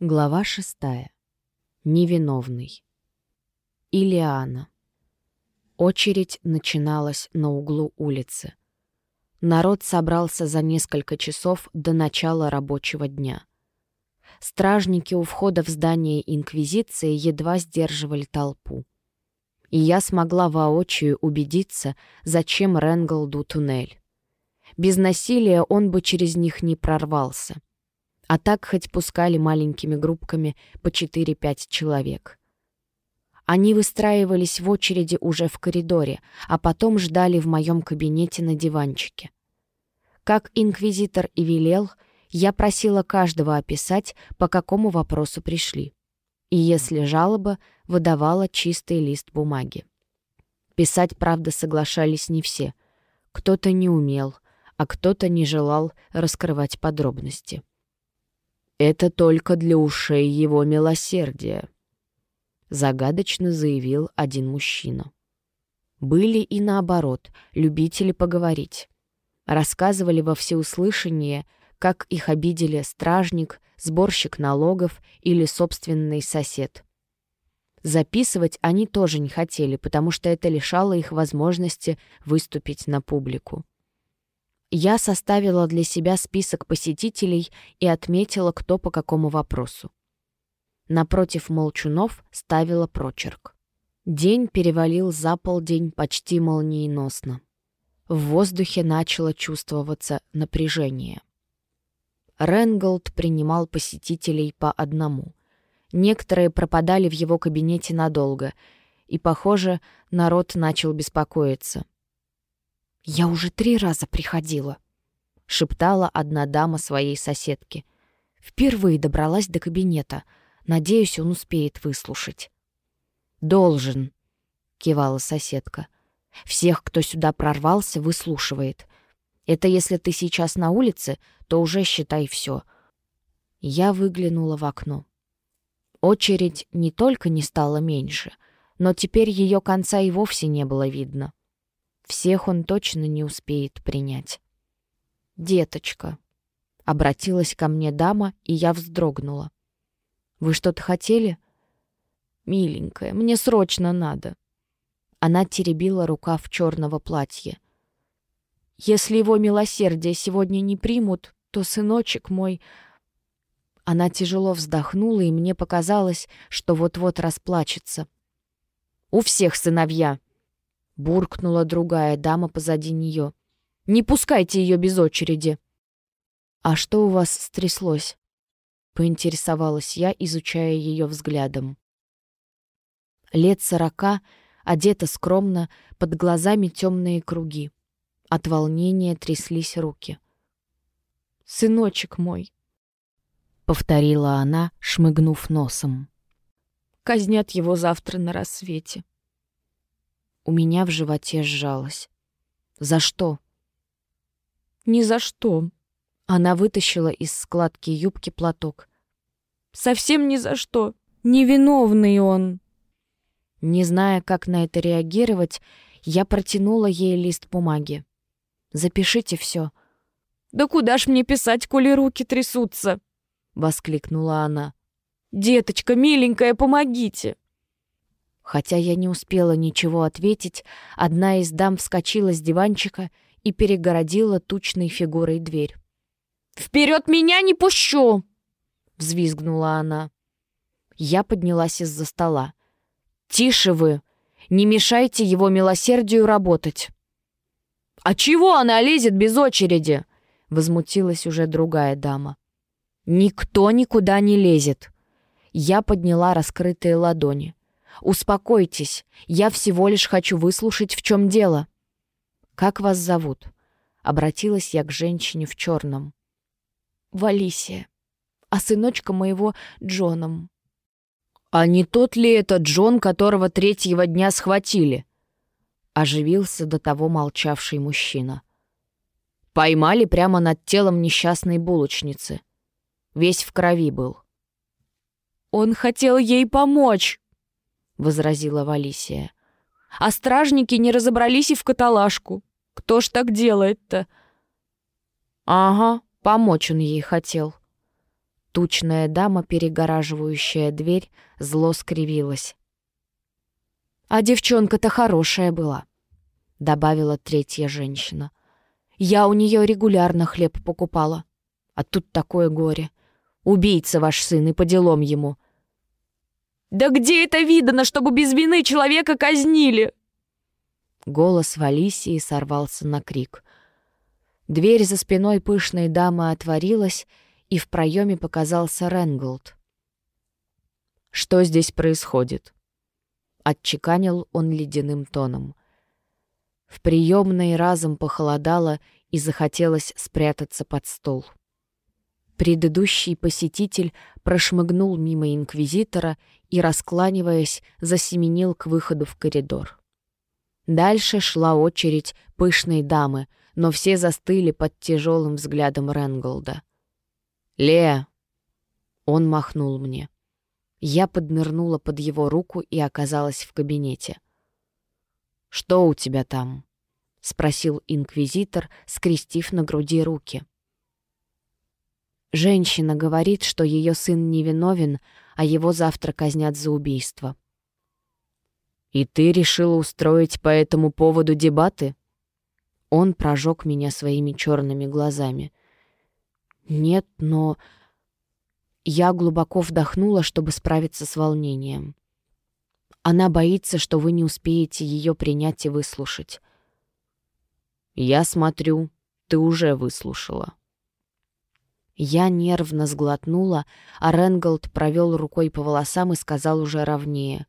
Глава шестая. Невиновный. Илиана. Очередь начиналась на углу улицы. Народ собрался за несколько часов до начала рабочего дня. Стражники у входа в здание Инквизиции едва сдерживали толпу. И я смогла воочию убедиться, зачем Ренголду туннель. Без насилия он бы через них не прорвался. А так хоть пускали маленькими группками по 4-5 человек. Они выстраивались в очереди уже в коридоре, а потом ждали в моем кабинете на диванчике. Как инквизитор и велел, я просила каждого описать, по какому вопросу пришли. И если жалоба, выдавала чистый лист бумаги. Писать, правда, соглашались не все. Кто-то не умел, а кто-то не желал раскрывать подробности. «Это только для ушей его милосердия», — загадочно заявил один мужчина. Были и наоборот, любители поговорить. Рассказывали во всеуслышание, как их обидели стражник, сборщик налогов или собственный сосед. Записывать они тоже не хотели, потому что это лишало их возможности выступить на публику. Я составила для себя список посетителей и отметила, кто по какому вопросу. Напротив молчунов ставила прочерк. День перевалил за полдень почти молниеносно. В воздухе начало чувствоваться напряжение. Ренголд принимал посетителей по одному. Некоторые пропадали в его кабинете надолго, и, похоже, народ начал беспокоиться — «Я уже три раза приходила», — шептала одна дама своей соседке. «Впервые добралась до кабинета. Надеюсь, он успеет выслушать». «Должен», — кивала соседка. «Всех, кто сюда прорвался, выслушивает. Это если ты сейчас на улице, то уже считай все». Я выглянула в окно. Очередь не только не стала меньше, но теперь ее конца и вовсе не было видно. Всех он точно не успеет принять. «Деточка», — обратилась ко мне дама, и я вздрогнула. «Вы что-то хотели?» «Миленькая, мне срочно надо». Она теребила рукав черного платья. «Если его милосердие сегодня не примут, то сыночек мой...» Она тяжело вздохнула, и мне показалось, что вот-вот расплачется. «У всех сыновья!» — буркнула другая дама позади нее. «Не пускайте ее без очереди!» «А что у вас стряслось?» — поинтересовалась я, изучая ее взглядом. Лет сорока, одета скромно, под глазами темные круги. От волнения тряслись руки. «Сыночек мой!» — повторила она, шмыгнув носом. «Казнят его завтра на рассвете». У меня в животе сжалось. «За что?» «Ни за что». Она вытащила из складки юбки платок. «Совсем ни за что. Невиновный он». Не зная, как на это реагировать, я протянула ей лист бумаги. «Запишите все». «Да куда ж мне писать, коли руки трясутся?» — воскликнула она. «Деточка, миленькая, помогите!» Хотя я не успела ничего ответить, одна из дам вскочила с диванчика и перегородила тучной фигурой дверь. «Вперед меня не пущу!» — взвизгнула она. Я поднялась из-за стола. «Тише вы! Не мешайте его милосердию работать!» «А чего она лезет без очереди?» — возмутилась уже другая дама. «Никто никуда не лезет!» Я подняла раскрытые ладони. «Успокойтесь, я всего лишь хочу выслушать, в чем дело». «Как вас зовут?» — обратилась я к женщине в черном. «Валисия, а сыночка моего Джоном». «А не тот ли это Джон, которого третьего дня схватили?» — оживился до того молчавший мужчина. «Поймали прямо над телом несчастной булочницы. Весь в крови был». «Он хотел ей помочь!» — возразила Валисия. «А стражники не разобрались и в каталажку. Кто ж так делает-то?» «Ага, помочь он ей хотел». Тучная дама, перегораживающая дверь, зло скривилась. «А девчонка-то хорошая была», — добавила третья женщина. «Я у нее регулярно хлеб покупала. А тут такое горе. Убийца ваш сын, и по делам ему». «Да где это видано, чтобы без вины человека казнили?» Голос Валисии сорвался на крик. Дверь за спиной пышной дамы отворилась, и в проеме показался Ренголд. «Что здесь происходит?» Отчеканил он ледяным тоном. В приемной разом похолодало и захотелось спрятаться под стол. Предыдущий посетитель прошмыгнул мимо инквизитора и, раскланиваясь, засеменил к выходу в коридор. Дальше шла очередь пышной дамы, но все застыли под тяжелым взглядом Ренголда. «Лея!» Он махнул мне. Я поднырнула под его руку и оказалась в кабинете. «Что у тебя там?» — спросил инквизитор, скрестив на груди руки. Женщина говорит, что ее сын невиновен, а его завтра казнят за убийство. «И ты решила устроить по этому поводу дебаты?» Он прожег меня своими черными глазами. «Нет, но...» Я глубоко вдохнула, чтобы справиться с волнением. Она боится, что вы не успеете ее принять и выслушать. «Я смотрю, ты уже выслушала». Я нервно сглотнула, а Ренголд провел рукой по волосам и сказал уже ровнее.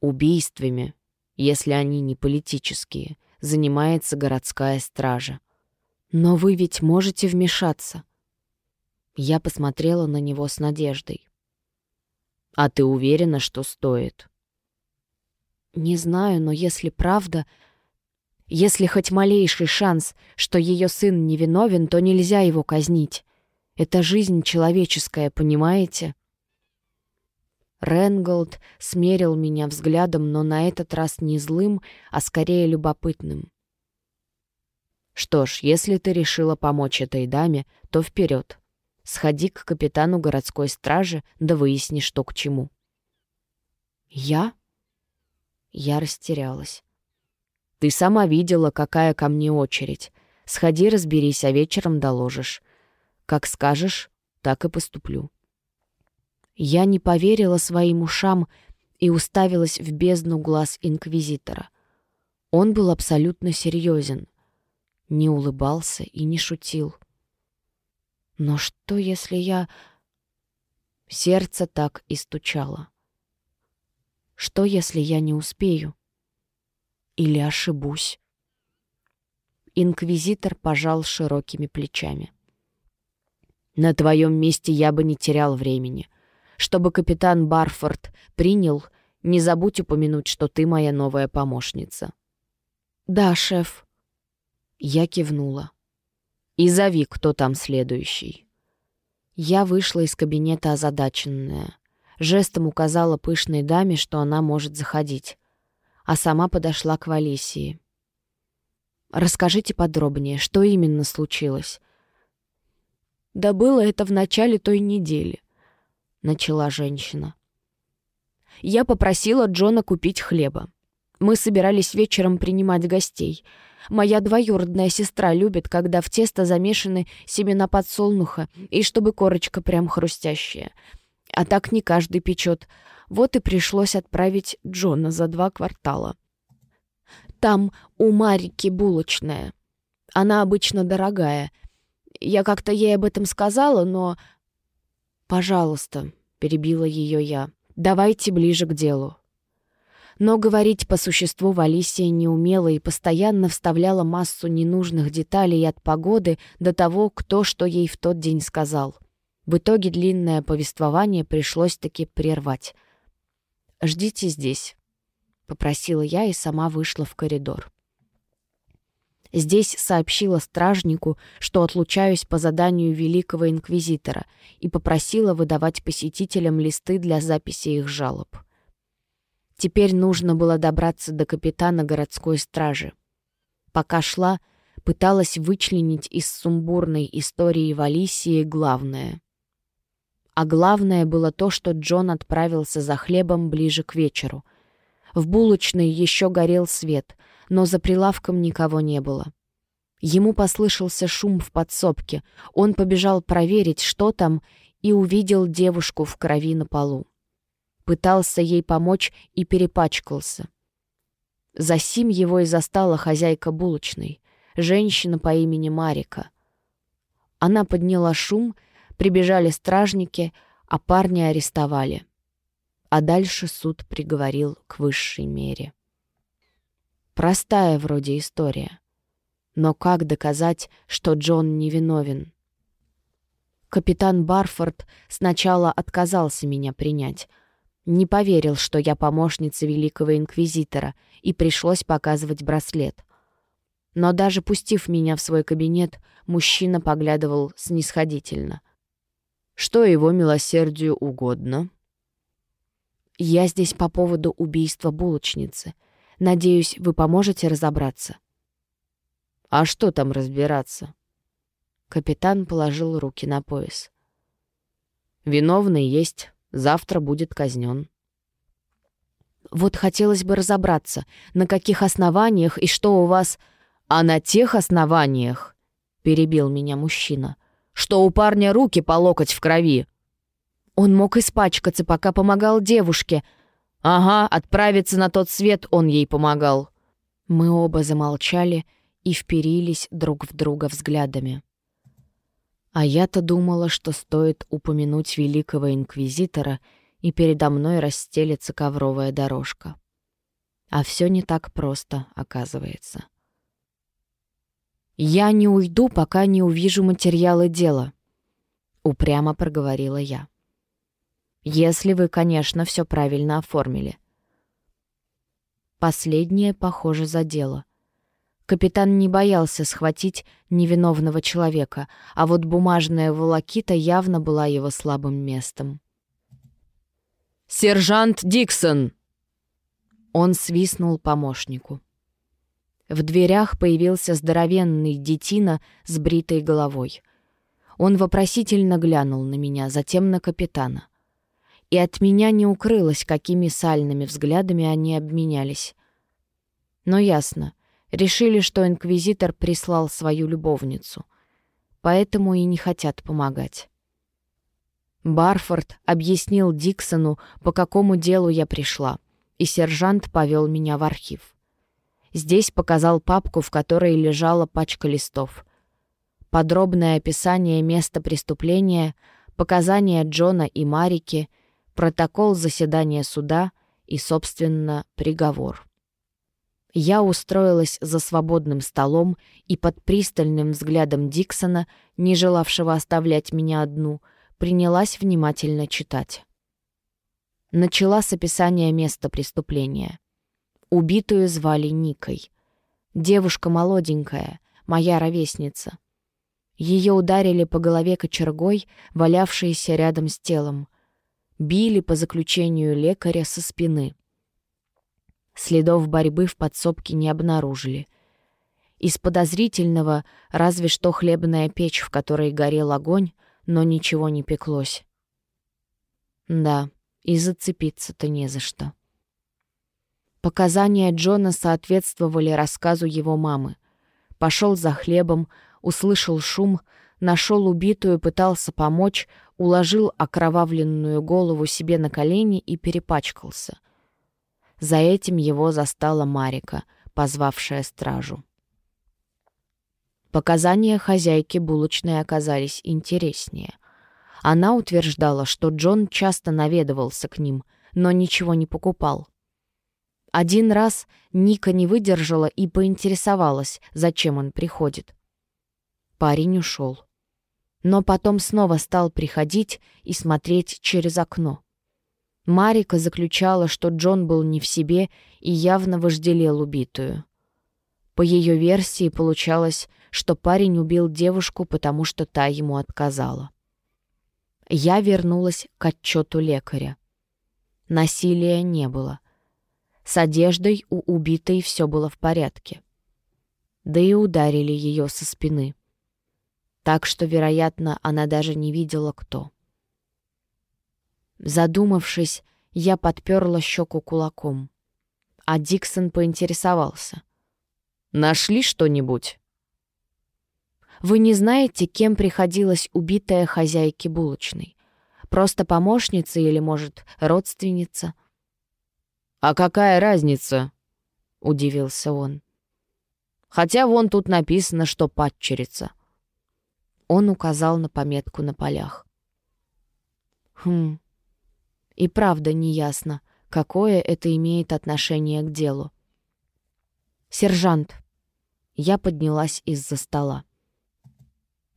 «Убийствами, если они не политические, занимается городская стража. «Но вы ведь можете вмешаться». Я посмотрела на него с надеждой. «А ты уверена, что стоит?» «Не знаю, но если правда...» Если хоть малейший шанс, что ее сын невиновен, то нельзя его казнить. Это жизнь человеческая, понимаете?» Ренголд смерил меня взглядом, но на этот раз не злым, а скорее любопытным. Что ж, если ты решила помочь этой даме, то вперед. Сходи к капитану городской стражи, да выясни, что к чему. Я? Я растерялась. Ты сама видела, какая ко мне очередь. Сходи, разберись, а вечером доложишь. Как скажешь, так и поступлю. Я не поверила своим ушам и уставилась в бездну глаз инквизитора. Он был абсолютно серьезен не улыбался и не шутил. Но что, если я... Сердце так и стучало. Что, если я не успею? Или ошибусь? Инквизитор пожал широкими плечами. «На твоем месте я бы не терял времени. Чтобы капитан Барфорд принял, не забудь упомянуть, что ты моя новая помощница». «Да, шеф», я кивнула. «И зови, кто там следующий». Я вышла из кабинета озадаченная. Жестом указала пышной даме, что она может заходить. А сама подошла к Валисии. «Расскажите подробнее, что именно случилось?» «Да было это в начале той недели», — начала женщина. «Я попросила Джона купить хлеба. Мы собирались вечером принимать гостей — Моя двоюродная сестра любит, когда в тесто замешаны семена подсолнуха, и чтобы корочка прям хрустящая. А так не каждый печет. Вот и пришлось отправить Джона за два квартала. Там у Марики булочная. Она обычно дорогая. Я как-то ей об этом сказала, но... «Пожалуйста», — перебила ее я, — «давайте ближе к делу. Но говорить по существу Валисия не умела и постоянно вставляла массу ненужных деталей от погоды до того, кто что ей в тот день сказал. В итоге длинное повествование пришлось таки прервать. «Ждите здесь», — попросила я и сама вышла в коридор. Здесь сообщила стражнику, что отлучаюсь по заданию великого инквизитора и попросила выдавать посетителям листы для записи их жалоб. Теперь нужно было добраться до капитана городской стражи. Пока шла, пыталась вычленить из сумбурной истории Валисии главное. А главное было то, что Джон отправился за хлебом ближе к вечеру. В булочной еще горел свет, но за прилавком никого не было. Ему послышался шум в подсобке. Он побежал проверить, что там, и увидел девушку в крови на полу. Пытался ей помочь и перепачкался. Засим его и застала хозяйка булочной, женщина по имени Марика. Она подняла шум, прибежали стражники, а парня арестовали. А дальше суд приговорил к высшей мере. Простая вроде история. Но как доказать, что Джон невиновен? Капитан Барфорд сначала отказался меня принять — не поверил, что я помощница великого инквизитора, и пришлось показывать браслет. Но даже пустив меня в свой кабинет, мужчина поглядывал снисходительно. Что его милосердию угодно? Я здесь по поводу убийства булочницы. Надеюсь, вы поможете разобраться. А что там разбираться? Капитан положил руки на пояс. Виновный есть, Завтра будет казнен. Вот хотелось бы разобраться, на каких основаниях и что у вас... А на тех основаниях, — перебил меня мужчина, — что у парня руки по локоть в крови. Он мог испачкаться, пока помогал девушке. Ага, отправиться на тот свет он ей помогал. Мы оба замолчали и вперились друг в друга взглядами. А я-то думала, что стоит упомянуть великого инквизитора, и передо мной расстелится ковровая дорожка. А все не так просто, оказывается. «Я не уйду, пока не увижу материалы дела», — упрямо проговорила я. «Если вы, конечно, все правильно оформили». Последнее, похоже, за дело — Капитан не боялся схватить невиновного человека, а вот бумажная волокита явно была его слабым местом. «Сержант Диксон!» Он свистнул помощнику. В дверях появился здоровенный детина с бритой головой. Он вопросительно глянул на меня, затем на капитана. И от меня не укрылось, какими сальными взглядами они обменялись. Но ясно — Решили, что инквизитор прислал свою любовницу. Поэтому и не хотят помогать. Барфорд объяснил Диксону, по какому делу я пришла, и сержант повел меня в архив. Здесь показал папку, в которой лежала пачка листов. Подробное описание места преступления, показания Джона и Марики, протокол заседания суда и, собственно, приговор. Я устроилась за свободным столом и под пристальным взглядом Диксона, не желавшего оставлять меня одну, принялась внимательно читать. Начала с описания места преступления. Убитую звали Никой. Девушка молоденькая, моя ровесница. Ее ударили по голове кочергой, валявшейся рядом с телом. Били по заключению лекаря со спины — Следов борьбы в подсобке не обнаружили. Из подозрительного разве что хлебная печь, в которой горел огонь, но ничего не пеклось. Да, и зацепиться-то не за что. Показания Джона соответствовали рассказу его мамы. Пошел за хлебом, услышал шум, нашел убитую, пытался помочь, уложил окровавленную голову себе на колени и перепачкался. За этим его застала Марика, позвавшая стражу. Показания хозяйки булочной оказались интереснее. Она утверждала, что Джон часто наведывался к ним, но ничего не покупал. Один раз Ника не выдержала и поинтересовалась, зачем он приходит. Парень ушел. Но потом снова стал приходить и смотреть через окно. Марика заключала, что Джон был не в себе и явно вожделел убитую. По ее версии получалось, что парень убил девушку, потому что та ему отказала. Я вернулась к отчету лекаря. Насилия не было. С одеждой у убитой все было в порядке. Да и ударили ее со спины. Так что, вероятно, она даже не видела, кто. Задумавшись, я подперла щеку кулаком. А Диксон поинтересовался. «Нашли что-нибудь?» «Вы не знаете, кем приходилась убитая хозяйке булочной? Просто помощница или, может, родственница?» «А какая разница?» — удивился он. «Хотя вон тут написано, что падчерица». Он указал на пометку на полях. «Хм, и правда неясно, какое это имеет отношение к делу. «Сержант!» Я поднялась из-за стола.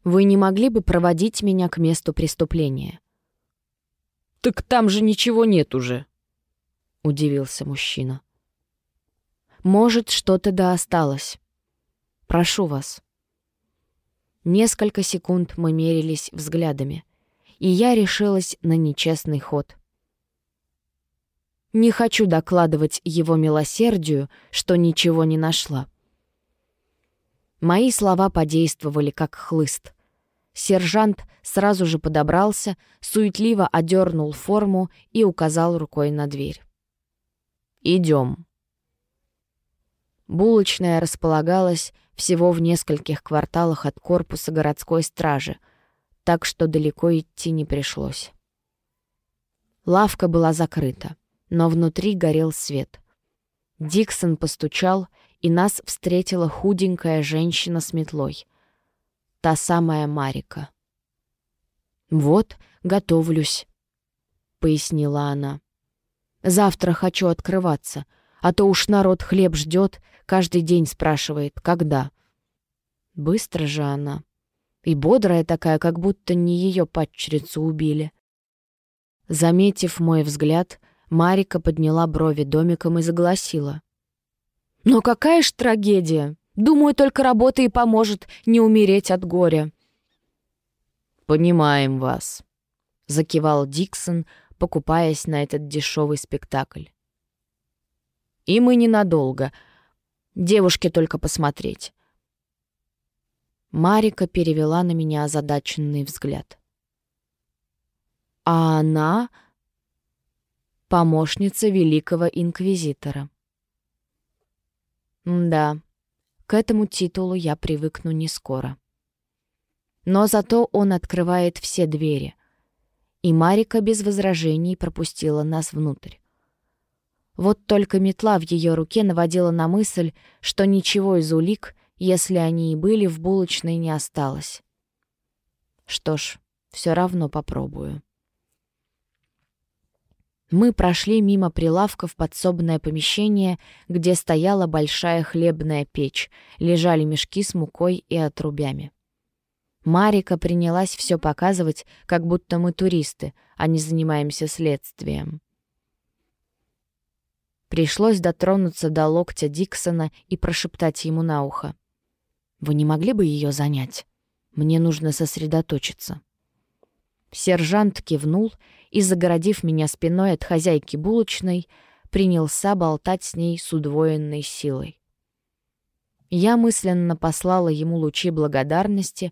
«Вы не могли бы проводить меня к месту преступления?» «Так там же ничего нет уже», — удивился мужчина. «Может, что-то да осталось. Прошу вас». Несколько секунд мы мерились взглядами, и я решилась на нечестный ход. Не хочу докладывать его милосердию, что ничего не нашла. Мои слова подействовали как хлыст. Сержант сразу же подобрался, суетливо одернул форму и указал рукой на дверь. «Идем». Булочная располагалась всего в нескольких кварталах от корпуса городской стражи, так что далеко идти не пришлось. Лавка была закрыта но внутри горел свет. Диксон постучал, и нас встретила худенькая женщина с метлой. Та самая Марика. «Вот, готовлюсь», — пояснила она. «Завтра хочу открываться, а то уж народ хлеб ждет, каждый день спрашивает, когда». Быстро же она. И бодрая такая, как будто не ее падчерицу убили. Заметив мой взгляд, Марика подняла брови домиком и загласила. «Но какая ж трагедия! Думаю, только работа и поможет не умереть от горя». «Понимаем вас», — закивал Диксон, покупаясь на этот дешевый спектакль. «И мы ненадолго. Девушке только посмотреть». Марика перевела на меня озадаченный взгляд. «А она...» помощница великого инквизитора. да, к этому титулу я привыкну не скоро. Но зато он открывает все двери, и Марика без возражений пропустила нас внутрь. Вот только метла в ее руке наводила на мысль, что ничего из улик, если они и были, в булочной не осталось. Что ж, все равно попробую. Мы прошли мимо прилавка в подсобное помещение, где стояла большая хлебная печь, лежали мешки с мукой и отрубями. Марика принялась все показывать, как будто мы туристы, а не занимаемся следствием. Пришлось дотронуться до локтя Диксона и прошептать ему на ухо. «Вы не могли бы ее занять? Мне нужно сосредоточиться». Сержант кивнул и, загородив меня спиной от хозяйки булочной, принялся болтать с ней с удвоенной силой. Я мысленно послала ему лучи благодарности,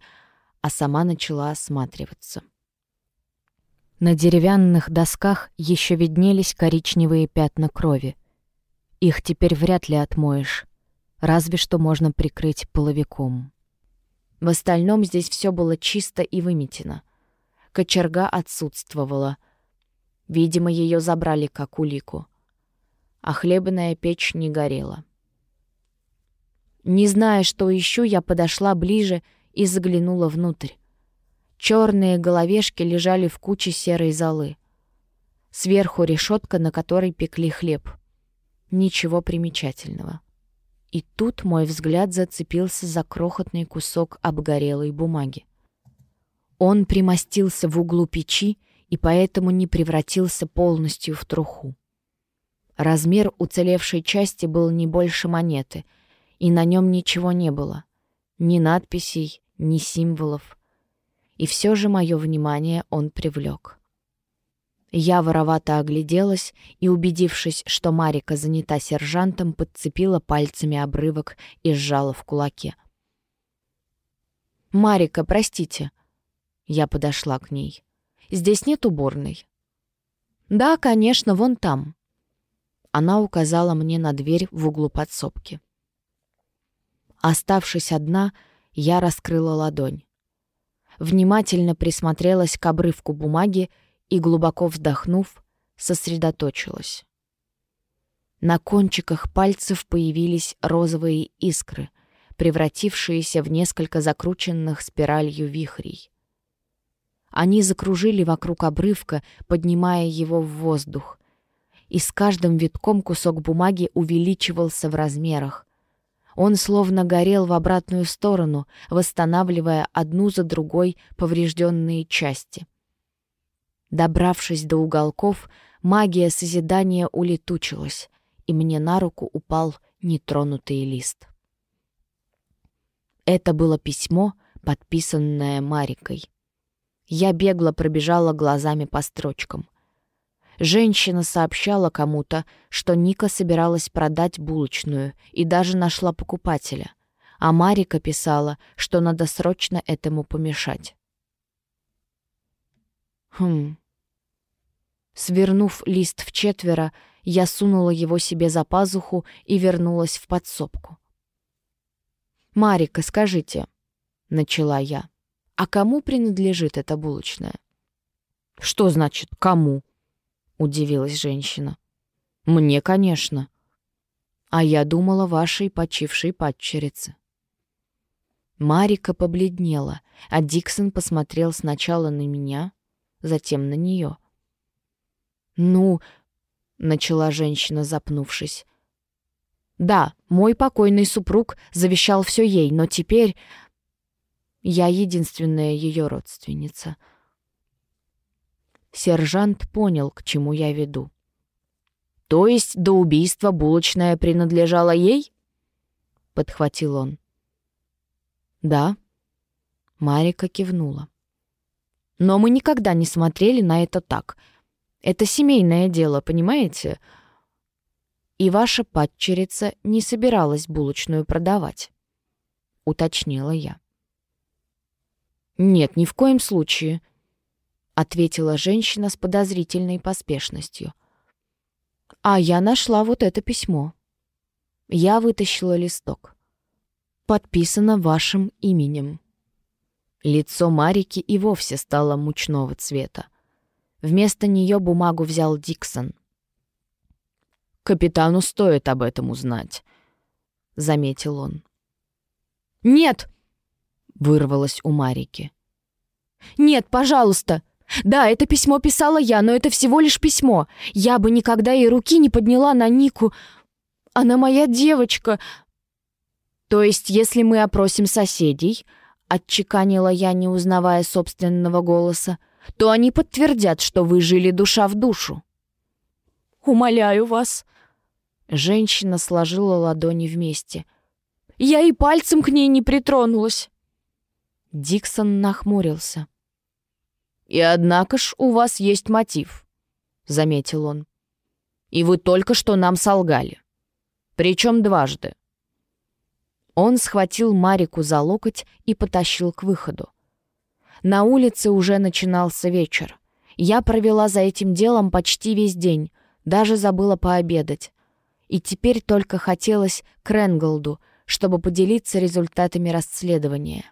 а сама начала осматриваться. На деревянных досках еще виднелись коричневые пятна крови. Их теперь вряд ли отмоешь, разве что можно прикрыть половиком. В остальном здесь все было чисто и выметено — Кочерга отсутствовала. Видимо, ее забрали как улику. А хлебная печь не горела. Не зная, что ищу, я подошла ближе и заглянула внутрь. Черные головешки лежали в куче серой золы. Сверху решетка, на которой пекли хлеб. Ничего примечательного. И тут мой взгляд зацепился за крохотный кусок обгорелой бумаги. Он примостился в углу печи и поэтому не превратился полностью в труху. Размер уцелевшей части был не больше монеты, и на нем ничего не было. Ни надписей, ни символов. И все же мое внимание он привлек. Я воровато огляделась и, убедившись, что Марика занята сержантом, подцепила пальцами обрывок и сжала в кулаке. «Марика, простите», я подошла к ней. «Здесь нет уборной?» «Да, конечно, вон там». Она указала мне на дверь в углу подсобки. Оставшись одна, я раскрыла ладонь. Внимательно присмотрелась к обрывку бумаги и, глубоко вздохнув, сосредоточилась. На кончиках пальцев появились розовые искры, превратившиеся в несколько закрученных спиралью вихрей. Они закружили вокруг обрывка, поднимая его в воздух. И с каждым витком кусок бумаги увеличивался в размерах. Он словно горел в обратную сторону, восстанавливая одну за другой поврежденные части. Добравшись до уголков, магия созидания улетучилась, и мне на руку упал нетронутый лист. Это было письмо, подписанное Марикой. Я бегло пробежала глазами по строчкам. Женщина сообщала кому-то, что Ника собиралась продать булочную и даже нашла покупателя. А Марика писала, что надо срочно этому помешать. Хм. Свернув лист в четверо, я сунула его себе за пазуху и вернулась в подсобку. «Марика, скажите», — начала я, — «а кому принадлежит эта булочная?» «Что значит «кому»?» — удивилась женщина. «Мне, конечно. А я думала вашей почившей падчерице». Марика побледнела, а Диксон посмотрел сначала на меня, затем на нее. «Ну...» — начала женщина, запнувшись. «Да, мой покойный супруг завещал все ей, но теперь я единственная ее родственница». Сержант понял, к чему я веду. «То есть до убийства булочная принадлежала ей?» — подхватил он. «Да». Марика кивнула. «Но мы никогда не смотрели на это так. Это семейное дело, понимаете? И ваша падчерица не собиралась булочную продавать», — уточнила я. «Нет, ни в коем случае», — ответила женщина с подозрительной поспешностью. «А я нашла вот это письмо». Я вытащила листок. «Подписано вашим именем». Лицо Марики и вовсе стало мучного цвета. Вместо нее бумагу взял Диксон. «Капитану стоит об этом узнать», — заметил он. «Нет!» — вырвалось у Марики. «Нет, пожалуйста!» Да, это письмо писала я, но это всего лишь письмо. Я бы никогда и руки не подняла на Нику. Она моя девочка. То есть, если мы опросим соседей, отчеканила я, не узнавая собственного голоса, то они подтвердят, что вы жили душа в душу. Умоляю вас. Женщина сложила ладони вместе. Я и пальцем к ней не притронулась. Диксон нахмурился. «И однако ж у вас есть мотив», — заметил он. «И вы только что нам солгали. Причем дважды». Он схватил Марику за локоть и потащил к выходу. На улице уже начинался вечер. Я провела за этим делом почти весь день, даже забыла пообедать. И теперь только хотелось к Ренголду, чтобы поделиться результатами расследования.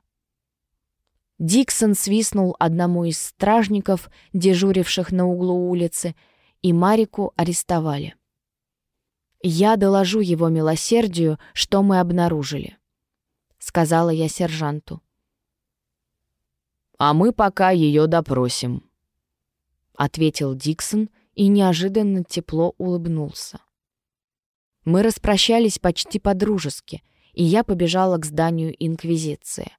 Диксон свистнул одному из стражников, дежуривших на углу улицы, и Марику арестовали. «Я доложу его милосердию, что мы обнаружили», — сказала я сержанту. «А мы пока ее допросим», — ответил Диксон и неожиданно тепло улыбнулся. Мы распрощались почти по-дружески, и я побежала к зданию Инквизиции.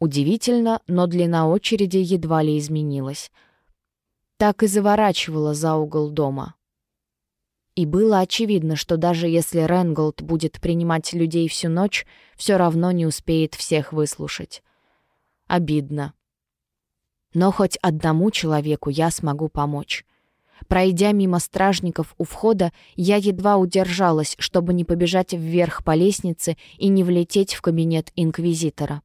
Удивительно, но длина очереди едва ли изменилась. Так и заворачивала за угол дома. И было очевидно, что даже если Ренголд будет принимать людей всю ночь, все равно не успеет всех выслушать. Обидно. Но хоть одному человеку я смогу помочь. Пройдя мимо стражников у входа, я едва удержалась, чтобы не побежать вверх по лестнице и не влететь в кабинет инквизитора.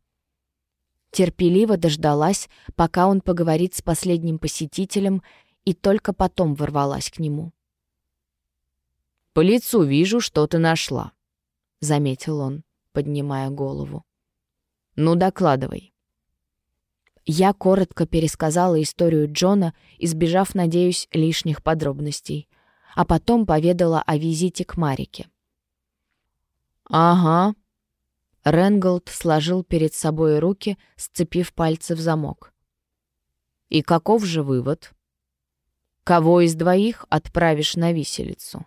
Терпеливо дождалась, пока он поговорит с последним посетителем, и только потом ворвалась к нему. «По лицу вижу, что ты нашла», — заметил он, поднимая голову. «Ну, докладывай». Я коротко пересказала историю Джона, избежав, надеюсь, лишних подробностей, а потом поведала о визите к Марике. «Ага». Ренголд сложил перед собой руки, сцепив пальцы в замок. «И каков же вывод? Кого из двоих отправишь на виселицу?»